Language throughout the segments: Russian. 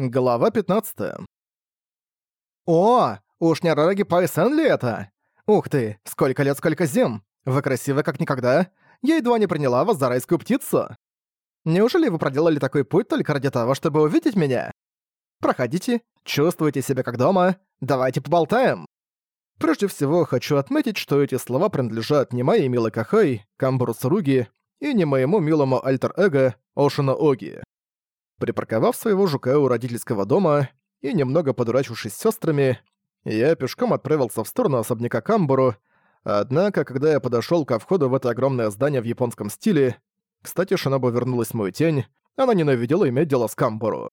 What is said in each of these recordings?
Глава 15. О, уж не Рараги Пайсен ли это? Ух ты, сколько лет, сколько зим. Вы красивы как никогда. Я едва не приняла вас за райскую птицу. Неужели вы проделали такой путь только ради того, чтобы увидеть меня? Проходите, чувствуйте себя как дома, давайте поболтаем. Прежде всего, хочу отметить, что эти слова принадлежат не моей милой Кахай, Камбру Суруги, и не моему милому альтер-эго Ошина Оги. Припарковав своего жука у родительского дома и немного подурачившись с сестрами, я пешком отправился в сторону особняка Камбуру, однако, когда я подошел ко входу в это огромное здание в японском стиле, кстати, Шинобу вернулась в мою тень, она ненавидела иметь дело с Камбуру.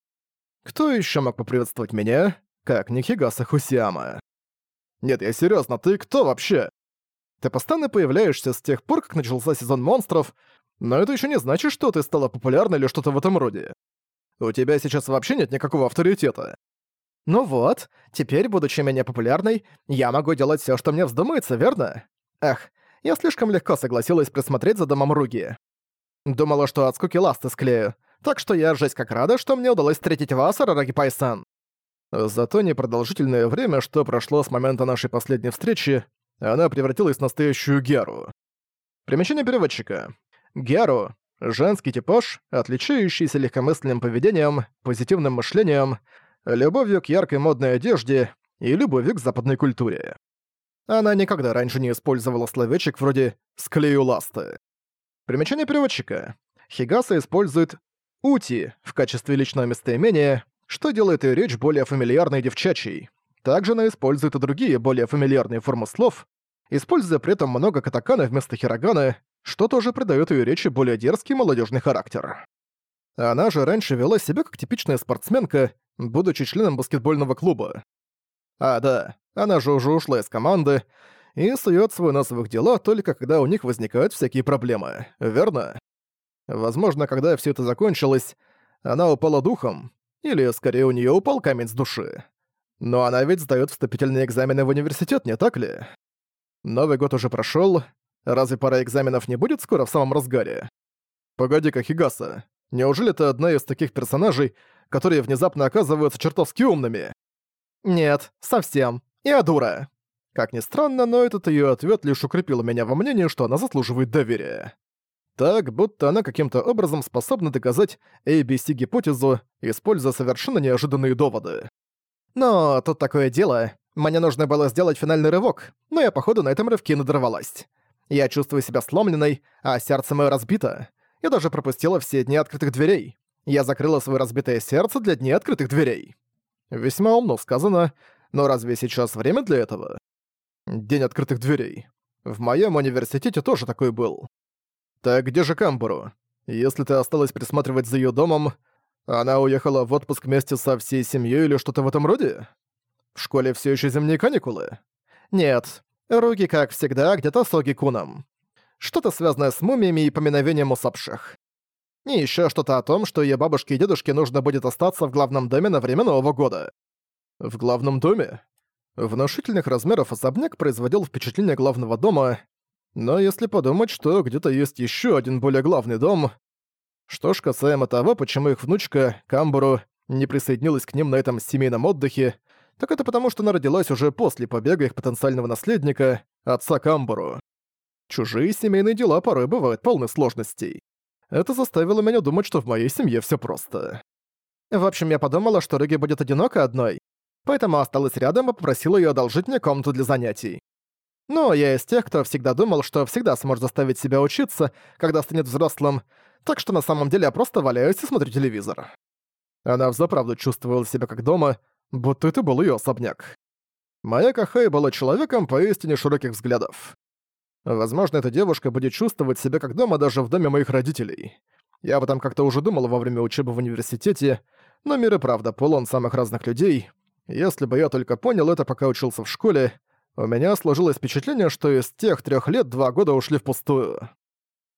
Кто еще мог поприветствовать меня, как Нихигаса Хусиама? Нет, я серьезно, ты кто вообще? Ты постоянно появляешься с тех пор, как начался сезон монстров, но это еще не значит, что ты стала популярна или что-то в этом роде. У тебя сейчас вообще нет никакого авторитета. Ну вот, теперь, будучи менее популярной, я могу делать все, что мне вздумается, верно? Эх, я слишком легко согласилась присмотреть за домом Руги. Думала, что от скуки ласты склею. Так что я жесть как рада, что мне удалось встретить вас, Арараги Пайсан. За то непродолжительное время, что прошло с момента нашей последней встречи, она превратилась в настоящую Геру. Примечание переводчика. Геру Женский типаж, отличающийся легкомысленным поведением, позитивным мышлением, любовью к яркой модной одежде и любовью к западной культуре. Она никогда раньше не использовала словечек вроде «склею ласты». Примечание переводчика. Хигаса использует «ути» в качестве личного местоимения, что делает ее речь более фамильярной и девчачьей. Также она использует и другие более фамильярные формы слов, используя при этом много катакана вместо хироганы что тоже придает ее речи более дерзкий молодежный характер. Она же раньше вела себя как типичная спортсменка, будучи членом баскетбольного клуба. А да, она же уже ушла из команды и сует свой нос в их дела только когда у них возникают всякие проблемы, верно? Возможно, когда все это закончилось, она упала духом, или скорее у нее упал камень с души. Но она ведь сдает вступительные экзамены в университет, не так ли? Новый год уже прошел. Разве пара экзаменов не будет скоро в самом разгаре? Погоди-ка, Хигаса, неужели ты одна из таких персонажей, которые внезапно оказываются чертовски умными? Нет, совсем. Я дура. Как ни странно, но этот ее ответ лишь укрепил меня во мнении, что она заслуживает доверия. Так, будто она каким-то образом способна доказать ABC-гипотезу, используя совершенно неожиданные доводы. Но тут такое дело. Мне нужно было сделать финальный рывок, но я, походу, на этом рывке надорвалась. Я чувствую себя сломленной, а сердце мое разбито. Я даже пропустила все дни открытых дверей. Я закрыла свое разбитое сердце для дней открытых дверей. Весьма умно сказано, но разве сейчас время для этого? День открытых дверей. В моем университете тоже такой был. Так где же Камбару? Если ты осталась присматривать за ее домом, она уехала в отпуск вместе со всей семьей или что-то в этом роде? В школе все еще зимние каникулы? Нет, Руки, как всегда, где-то с Огикуном. Что-то связанное с мумиями и поминовением усопших. И еще что-то о том, что ее бабушке и дедушке нужно будет остаться в главном доме на время Нового года. В главном доме? Внушительных размеров особняк производил впечатление главного дома, но если подумать, что где-то есть еще один более главный дом... Что ж касаемо того, почему их внучка, Камбуру, не присоединилась к ним на этом семейном отдыхе, так это потому, что она родилась уже после побега их потенциального наследника, отца Камбуру. Чужие семейные дела порой бывают полны сложностей. Это заставило меня думать, что в моей семье все просто. В общем, я подумала, что Рыги будет одинока одной, поэтому осталась рядом и попросила ее одолжить мне комнату для занятий. Но я из тех, кто всегда думал, что всегда сможет заставить себя учиться, когда станет взрослым, так что на самом деле я просто валяюсь и смотрю телевизор. Она взаправду чувствовала себя как дома, будто это был ее особняк. Маяка Хэй была человеком поистине широких взглядов. Возможно, эта девушка будет чувствовать себя как дома даже в доме моих родителей. Я об этом как-то уже думал во время учебы в университете, но мир и правда полон самых разных людей. Если бы я только понял это, пока учился в школе, у меня сложилось впечатление, что из тех трех лет два года ушли впустую.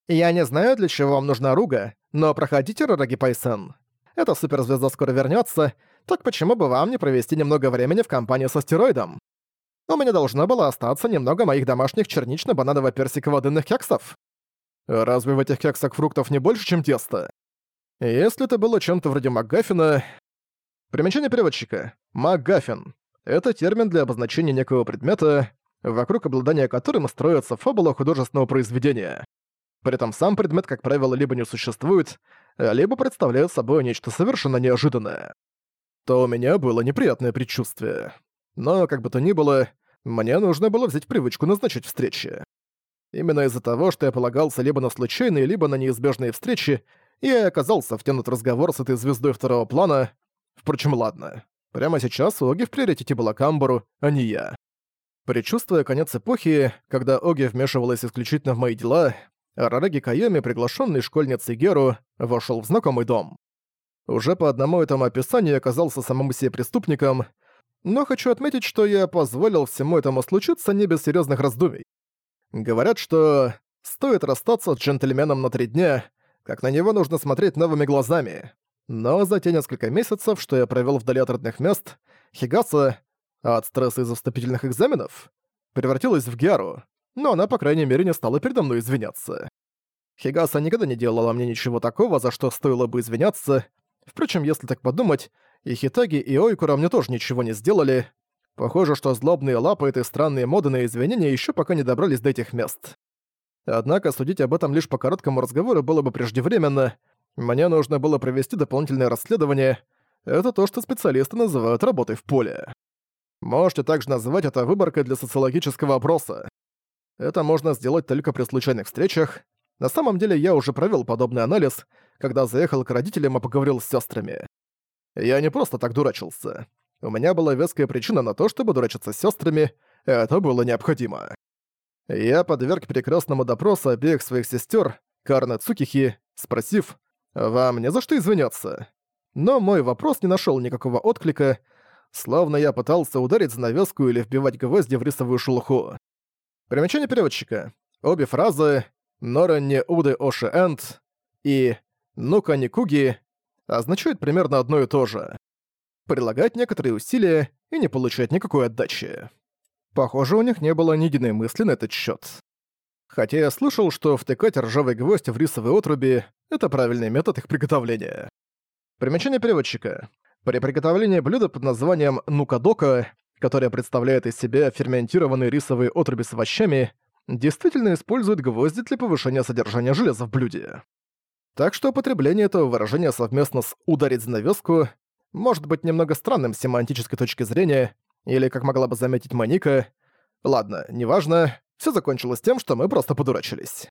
Я не знаю, для чего вам нужна руга, но проходите, Рараги Пайсен. Эта суперзвезда скоро вернется, так почему бы вам не провести немного времени в компании с астероидом? У меня должно было остаться немного моих домашних чернично-бананово-персиково-дынных кексов. Разве в этих кексах фруктов не больше, чем тесто? Если это было чем-то вроде МакГаффина... Примечание переводчика. МакГаффин. Это термин для обозначения некого предмета, вокруг обладания которым строится фабула художественного произведения. При этом сам предмет, как правило, либо не существует, либо представляет собой нечто совершенно неожиданное то у меня было неприятное предчувствие. Но, как бы то ни было, мне нужно было взять привычку назначить встречи. Именно из-за того, что я полагался либо на случайные, либо на неизбежные встречи, я оказался втянут в разговор с этой звездой второго плана. Впрочем, ладно. Прямо сейчас Оги в приоритете была Камбару, а не я. Предчувствуя конец эпохи, когда Оги вмешивалась исключительно в мои дела, Рараги Кайоми, приглашенный школьницей Геру, вошел в знакомый дом. Уже по одному этому описанию я оказался самому себе преступником, но хочу отметить, что я позволил всему этому случиться не без серьёзных раздумий. Говорят, что стоит расстаться с джентльменом на три дня, как на него нужно смотреть новыми глазами. Но за те несколько месяцев, что я провёл вдали от родных мест, Хигаса, а от стресса из-за вступительных экзаменов, превратилась в Гяру, но она, по крайней мере, не стала передо мной извиняться. Хигаса никогда не делала мне ничего такого, за что стоило бы извиняться, Впрочем, если так подумать, и Хитаги, и Ойкура мне тоже ничего не сделали. Похоже, что злобные лапы этой странные моды на извинения еще пока не добрались до этих мест. Однако судить об этом лишь по короткому разговору было бы преждевременно. Мне нужно было провести дополнительное расследование. Это то, что специалисты называют работой в поле. Можете также называть это выборкой для социологического опроса. Это можно сделать только при случайных встречах. На самом деле я уже провел подобный анализ — когда заехал к родителям и поговорил с сестрами. Я не просто так дурачился. У меня была веская причина на то, чтобы дурачиться с сестрами, это было необходимо. Я подверг прекрасному допросу обеих своих сестер, Карна Цукихи, спросив, «Вам не за что извиняться?» Но мой вопрос не нашел никакого отклика, словно я пытался ударить занавеску или вбивать гвозди в рисовую шелуху. Примечание переводчика. Обе фразы «Нора не уды оши энд» и «нука никуги» означают примерно одно и то же. Прилагать некоторые усилия и не получать никакой отдачи. Похоже, у них не было ни единой мысли на этот счет. Хотя я слышал, что втыкать ржавый гвоздь в рисовые отруби – это правильный метод их приготовления. Примечание переводчика. При приготовлении блюда под названием «нукадока», которое представляет из себя ферментированные рисовые отруби с овощами, действительно используют гвозди для повышения содержания железа в блюде. Так что употребление этого выражения совместно с «ударить занавеску» может быть немного странным с семантической точки зрения, или, как могла бы заметить Моника, ладно, неважно, все закончилось тем, что мы просто подурачились.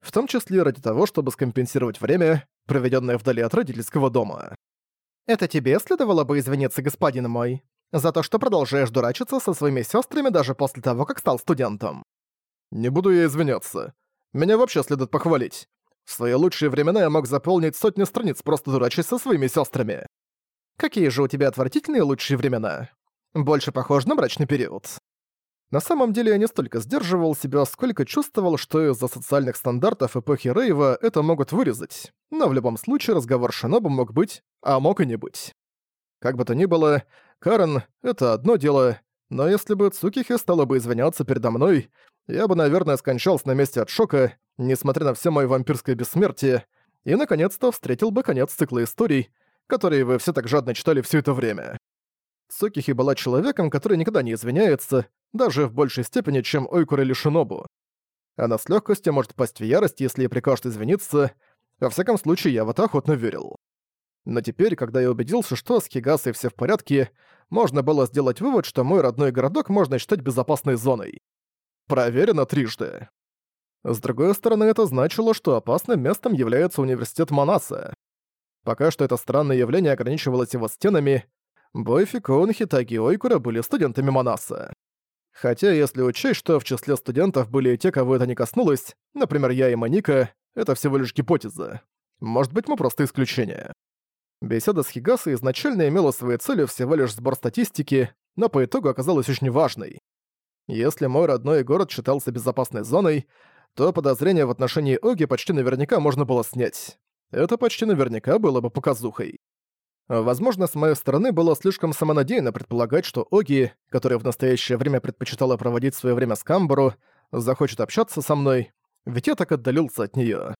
В том числе ради того, чтобы скомпенсировать время, проведенное вдали от родительского дома. «Это тебе следовало бы извиниться, господин мой, за то, что продолжаешь дурачиться со своими сестрами даже после того, как стал студентом». «Не буду я извиняться. Меня вообще следует похвалить. В свои лучшие времена я мог заполнить сотни страниц, просто дурачись со своими сестрами. Какие же у тебя отвратительные лучшие времена? Больше похож на брачный период. На самом деле я не столько сдерживал себя, сколько чувствовал, что из-за социальных стандартов эпохи Рейва это могут вырезать. Но в любом случае разговор с Шинобом мог быть, а мог и не быть. Как бы то ни было, Карен — это одно дело, но если бы Цукихи стала бы извиняться передо мной, я бы, наверное, скончался на месте от шока, несмотря на все мои вампирское бессмертие, и, наконец-то, встретил бы конец цикла историй, которые вы все так жадно читали все это время. Цукихи была человеком, который никогда не извиняется, даже в большей степени, чем Ойкура или Шинобу. Она с легкостью может пасть в ярость, если ей прикажут извиниться. Во всяком случае, я в это охотно верил. Но теперь, когда я убедился, что с Хигасой все в порядке, можно было сделать вывод, что мой родной городок можно считать безопасной зоной. Проверено трижды. С другой стороны, это значило, что опасным местом является университет Манаса. Пока что это странное явление ограничивалось его стенами, Бойфи, Коун, Хитаги и Ойкура были студентами Манаса. Хотя, если учесть, что в числе студентов были и те, кого это не коснулось, например, я и Маника, это всего лишь гипотеза. Может быть, мы просто исключение. Беседа с Хигасой изначально имела своей целью всего лишь сбор статистики, но по итогу оказалась очень важной. Если мой родной город считался безопасной зоной, то подозрение в отношении Оги почти наверняка можно было снять. Это почти наверняка было бы показухой. Возможно, с моей стороны было слишком самонадеянно предполагать, что Оги, которая в настоящее время предпочитала проводить свое время с Камбару, захочет общаться со мной, ведь я так отдалился от нее.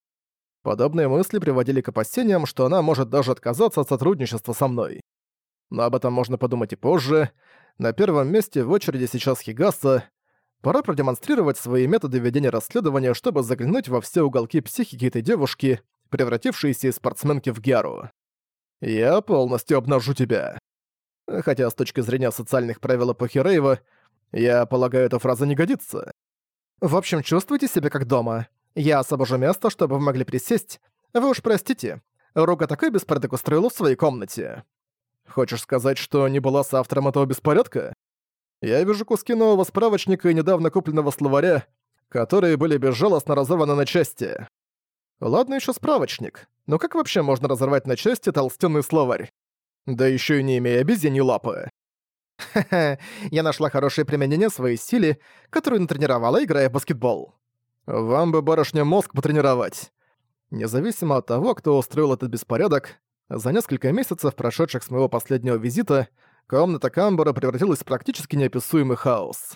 Подобные мысли приводили к опасениям, что она может даже отказаться от сотрудничества со мной. Но об этом можно подумать и позже. На первом месте в очереди сейчас Хигаса, Пора продемонстрировать свои методы ведения расследования, чтобы заглянуть во все уголки психики этой девушки, превратившейся из спортсменки в Геру. «Я полностью обнажу тебя». Хотя с точки зрения социальных правил эпохи Рейва, я полагаю, эта фраза не годится. В общем, чувствуйте себя как дома. Я освобожу место, чтобы вы могли присесть. Вы уж простите, Рука такой беспорядок устроила в своей комнате. Хочешь сказать, что не была соавтором этого беспорядка? Я вижу куски нового справочника и недавно купленного словаря, которые были безжалостно разорваны на части. Ладно еще справочник, но как вообще можно разорвать на части толстенный словарь? Да еще и не имея обезьяньи лапы. Ха-ха, я нашла хорошее применение своей силе, которую натренировала, играя в баскетбол. Вам бы, барышня, мозг потренировать. Независимо от того, кто устроил этот беспорядок, за несколько месяцев, прошедших с моего последнего визита, комната Камбара превратилась в практически неописуемый хаос.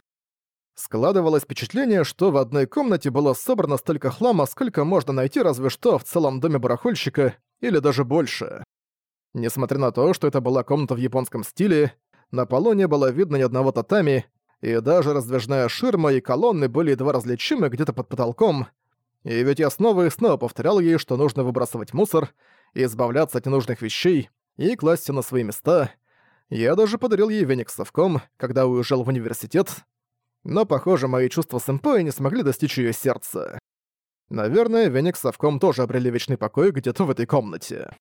Складывалось впечатление, что в одной комнате было собрано столько хлама, сколько можно найти разве что в целом доме барахольщика, или даже больше. Несмотря на то, что это была комната в японском стиле, на полу не было видно ни одного татами, и даже раздвижная ширма и колонны были едва различимы где-то под потолком. И ведь я снова и снова повторял ей, что нужно выбрасывать мусор, избавляться от ненужных вещей и класть все на свои места. Я даже подарил ей веник совком, когда уезжал в университет, но, похоже, мои чувства сэмпоя не смогли достичь ее сердца. Наверное, веник совком тоже обрели вечный покой где-то в этой комнате.